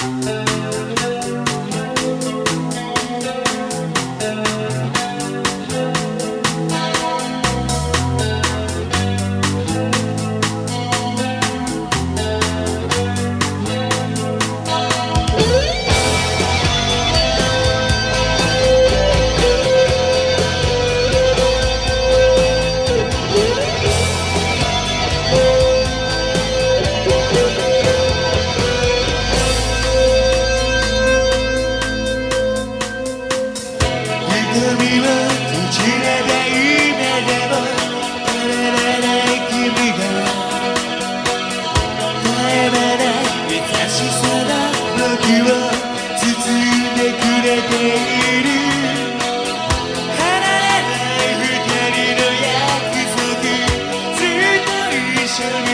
瞳 should